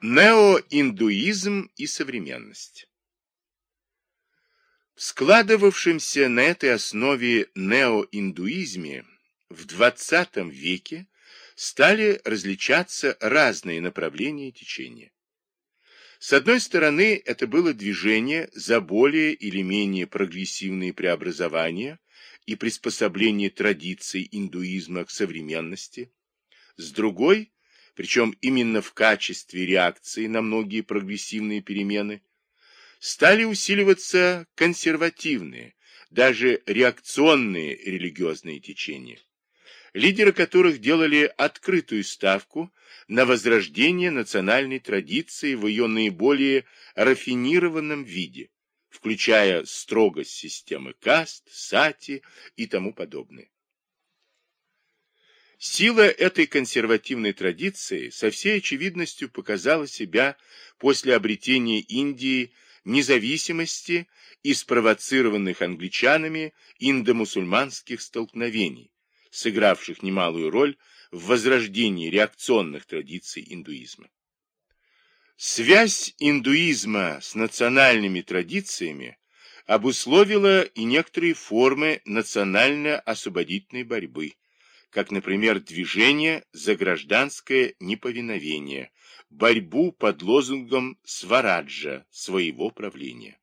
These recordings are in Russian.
Неоиндуизм и современность В складывавшемся на этой основе неоиндуизме в XX веке стали различаться разные направления течения. С одной стороны, это было движение за более или менее прогрессивные преобразования и приспособление традиций индуизма к современности. С другой причем именно в качестве реакции на многие прогрессивные перемены, стали усиливаться консервативные, даже реакционные религиозные течения, лидеры которых делали открытую ставку на возрождение национальной традиции в ее наиболее рафинированном виде, включая строгость системы каст, сати и тому подобное. Сила этой консервативной традиции со всей очевидностью показала себя после обретения Индии независимости и спровоцированных англичанами индомусульманских столкновений, сыгравших немалую роль в возрождении реакционных традиций индуизма. Связь индуизма с национальными традициями обусловила и некоторые формы национально-освободительной борьбы, как, например, движение за гражданское неповиновение, борьбу под лозунгом «Свараджа» своего правления.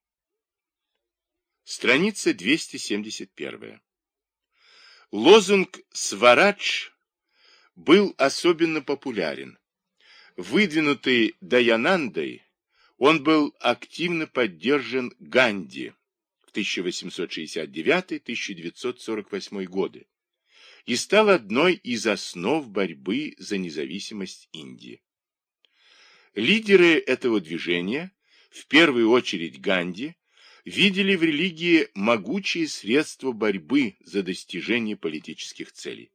Страница 271. Лозунг «Сварадж» был особенно популярен. Выдвинутый Даянандой, он был активно поддержан Ганди в 1869-1948 годы и стал одной из основ борьбы за независимость Индии. Лидеры этого движения, в первую очередь Ганди, видели в религии могучие средства борьбы за достижение политических целей.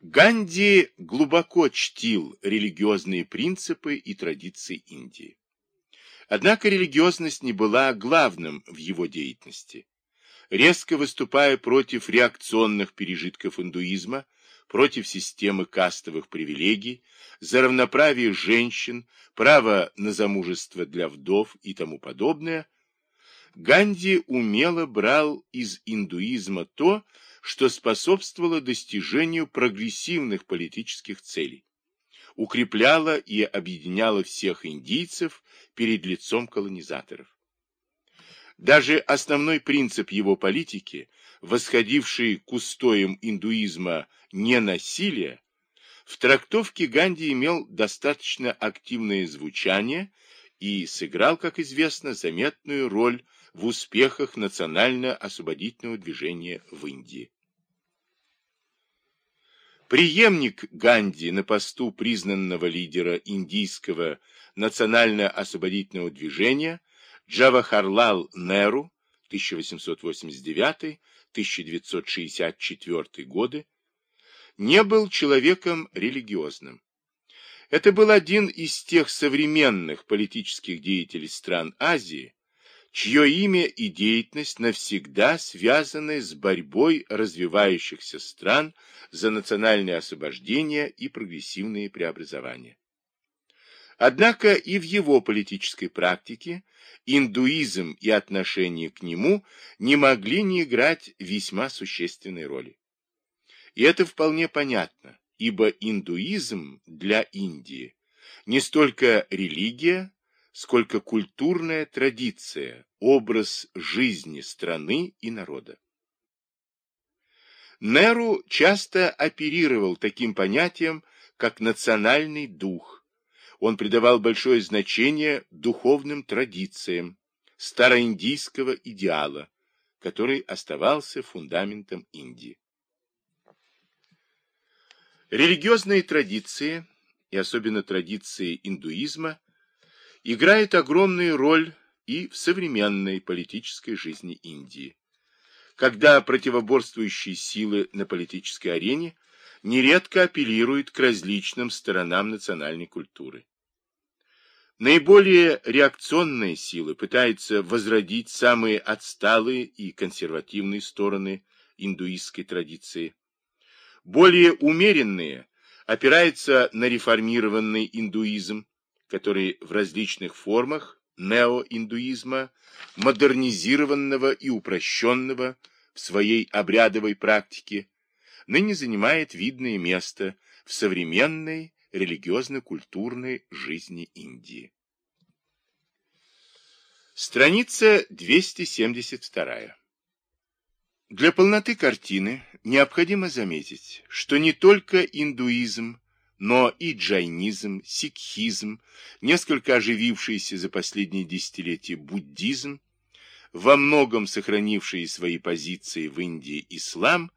Ганди глубоко чтил религиозные принципы и традиции Индии. Однако религиозность не была главным в его деятельности резко выступая против реакционных пережитков индуизма, против системы кастовых привилегий, за равноправие женщин, право на замужество для вдов и тому подобное, Ганди умело брал из индуизма то, что способствовало достижению прогрессивных политических целей, укрепляло и объединяло всех индийцев перед лицом колонизаторов. Даже основной принцип его политики, восходивший к устоям индуизма ненасилия, в трактовке Ганди имел достаточно активное звучание и сыграл, как известно, заметную роль в успехах национально-освободительного движения в Индии. Преемник Ганди на посту признанного лидера индийского национально-освободительного движения Джавахарлал Неру 1889-1964 годы не был человеком религиозным. Это был один из тех современных политических деятелей стран Азии, чье имя и деятельность навсегда связаны с борьбой развивающихся стран за национальное освобождение и прогрессивные преобразования. Однако и в его политической практике индуизм и отношение к нему не могли не играть весьма существенной роли. И это вполне понятно, ибо индуизм для Индии не столько религия, сколько культурная традиция, образ жизни страны и народа. Неру часто оперировал таким понятием, как национальный дух, он придавал большое значение духовным традициям староиндийского идеала, который оставался фундаментом Индии. Религиозные традиции, и особенно традиции индуизма, играют огромную роль и в современной политической жизни Индии, когда противоборствующие силы на политической арене нередко апеллируют к различным сторонам национальной культуры. Наиболее реакционные силы пытаются возродить самые отсталые и консервативные стороны индуистской традиции. Более умеренные опирается на реформированный индуизм, который в различных формах неоиндуизма, модернизированного и упрощенного в своей обрядовой практике, ныне занимает видное место в современной религиозно-культурной жизни Индии. Страница 272. Для полноты картины необходимо заметить, что не только индуизм, но и джайнизм, сикхизм, несколько оживившийся за последние десятилетия буддизм, во многом сохранившие свои позиции в Индии ислам,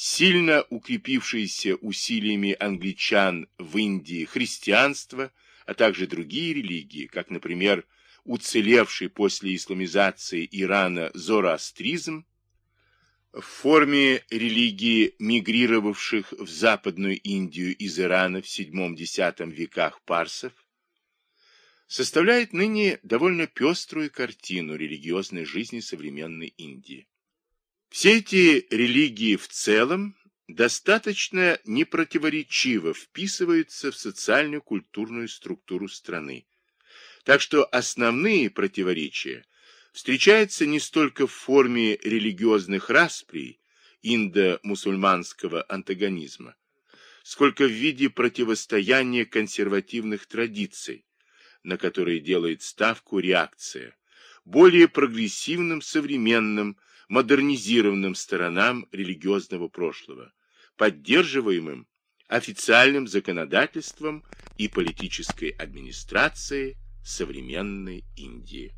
сильно укрепившиеся усилиями англичан в Индии христианство, а также другие религии, как, например, уцелевший после исламизации Ирана зороастризм, в форме религии мигрировавших в Западную Индию из Ирана в VII-X веках парсов, составляет ныне довольно пеструю картину религиозной жизни современной Индии. Все эти религии в целом достаточно непротиворечиво вписываются в социальную культурную структуру страны, так что основные противоречия – встречается не столько в форме религиозных расприй индо-мусульманского антагонизма, сколько в виде противостояния консервативных традиций, на которые делает ставку реакция, более прогрессивным, современным, модернизированным сторонам религиозного прошлого, поддерживаемым официальным законодательством и политической администрацией современной Индии.